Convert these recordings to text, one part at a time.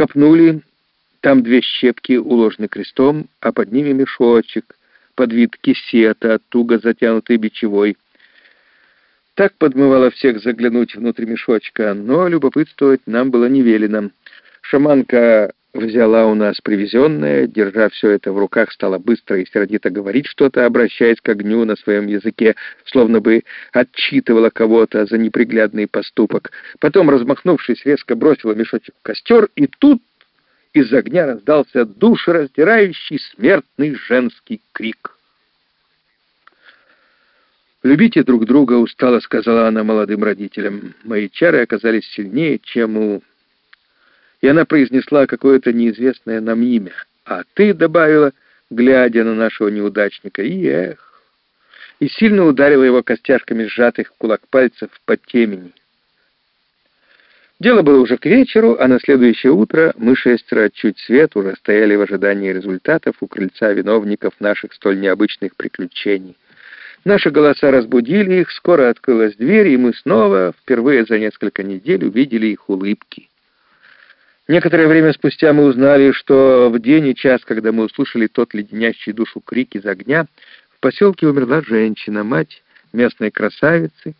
Копнули, там две щепки уложены крестом, а под ними мешочек, под вид кисета, туго затянутый бичевой. Так подмывало всех заглянуть внутрь мешочка, но любопытствовать нам было не велено. Шаманка взяла у нас привезенное, держа все это в руках, стала быстро и сердито говорить что-то, обращаясь к огню на своем языке, словно бы отчитывала кого-то за неприглядный поступок. Потом, размахнувшись, резко бросила мешочек в костер, и тут из огня раздался душераздирающий смертный женский крик. «Любите друг друга», — устало сказала она молодым родителям. «Мои чары оказались сильнее, чем у и она произнесла какое-то неизвестное нам имя. «А ты», — добавила, глядя на нашего неудачника, и эх, и сильно ударила его костяшками сжатых кулак пальцев под темени. Дело было уже к вечеру, а на следующее утро мы шестеро чуть свет уже стояли в ожидании результатов у крыльца виновников наших столь необычных приключений. Наши голоса разбудили их, скоро открылась дверь, и мы снова, впервые за несколько недель, увидели их улыбки. Некоторое время спустя мы узнали, что в день и час, когда мы услышали тот леденящий душу крик из огня, в поселке умерла женщина, мать местной красавицы,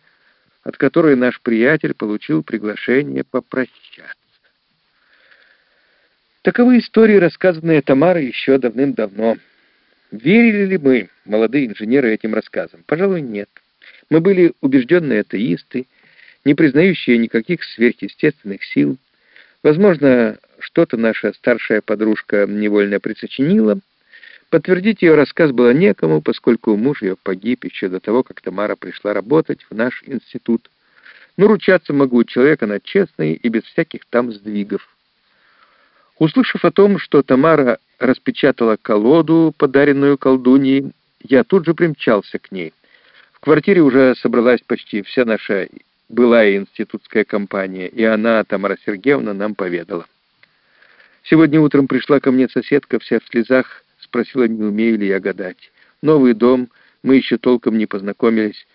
от которой наш приятель получил приглашение попрощаться. Таковы истории, рассказанные Тамарой еще давным-давно. Верили ли мы, молодые инженеры, этим рассказам? Пожалуй, нет. Мы были убежденные атеисты, не признающие никаких сверхъестественных сил, Возможно, что-то наша старшая подружка невольно присочинила. Подтвердить ее рассказ было некому, поскольку муж ее погиб еще до того, как Тамара пришла работать в наш институт. Но ручаться могу, человек она честный и без всяких там сдвигов. Услышав о том, что Тамара распечатала колоду, подаренную колдуньей, я тут же примчался к ней. В квартире уже собралась почти вся наша была и институтская компания, и она, Тамара Сергеевна, нам поведала. Сегодня утром пришла ко мне соседка, вся в слезах, спросила, не умею ли я гадать. Новый дом, мы еще толком не познакомились.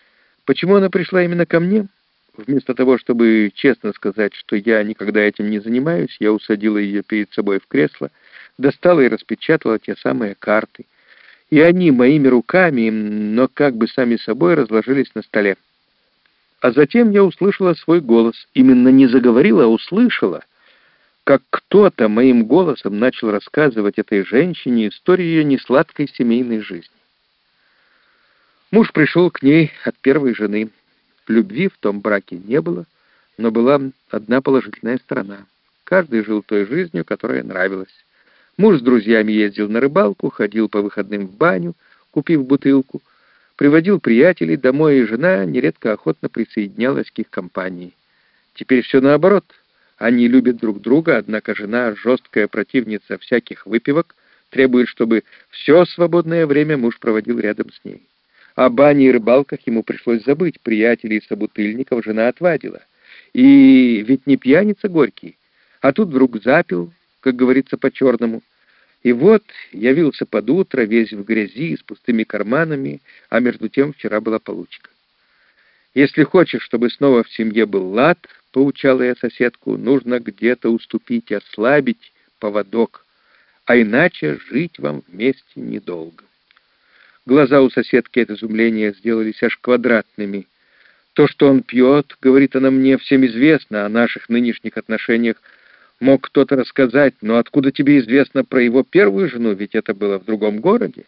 Почему она пришла именно ко мне? Вместо того, чтобы честно сказать, что я никогда этим не занимаюсь, я усадила ее перед собой в кресло, достала и распечатала те самые карты. И они моими руками, но как бы сами собой разложились на столе. А затем я услышала свой голос. Именно не заговорила, а услышала, как кто-то моим голосом начал рассказывать этой женщине историю ее несладкой семейной жизни. Муж пришел к ней от первой жены. Любви в том браке не было, но была одна положительная сторона. Каждый жил той жизнью, которая нравилась. Муж с друзьями ездил на рыбалку, ходил по выходным в баню, купив бутылку — приводил приятелей домой, и жена нередко охотно присоединялась к их компании. Теперь все наоборот. Они любят друг друга, однако жена, жесткая противница всяких выпивок, требует, чтобы все свободное время муж проводил рядом с ней. О бане и рыбалках ему пришлось забыть, приятелей и собутыльников жена отвадила. И ведь не пьяница горький, а тут вдруг запил, как говорится по-черному, и вот явился под утро, весь в грязи, с пустыми карманами, а между тем вчера была получка. «Если хочешь, чтобы снова в семье был лад, — поучала я соседку, — нужно где-то уступить, ослабить поводок, а иначе жить вам вместе недолго». Глаза у соседки от изумления сделались аж квадратными. То, что он пьет, говорит она мне, всем известно о наших нынешних отношениях мог кто-то рассказать, но откуда тебе известно про его первую жену, ведь это было в другом городе?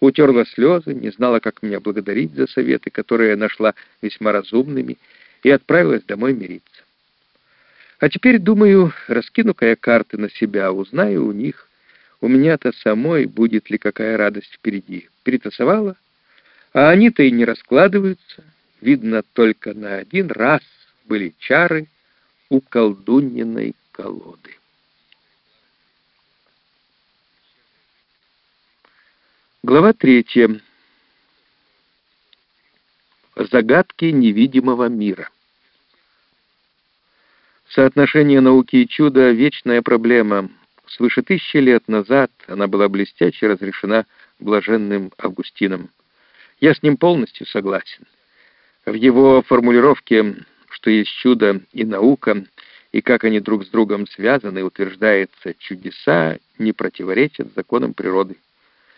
Утерла слезы, не знала, как меня благодарить за советы, которые я нашла весьма разумными, и отправилась домой мириться. А теперь, думаю, раскину-ка я карты на себя, узнаю у них, у меня-то самой будет ли какая радость впереди. Перетасовала, а они-то и не раскладываются. Видно, только на один раз были чары у колдуньиной колоды. Глава третья. Загадки невидимого мира. Соотношение науки и чуда — вечная проблема. Свыше тысячи лет назад она была блестяще разрешена блаженным Августином. Я с ним полностью согласен. В его формулировке, что есть чудо и наука — и как они друг с другом связаны, утверждается, чудеса не противоречат законам природы.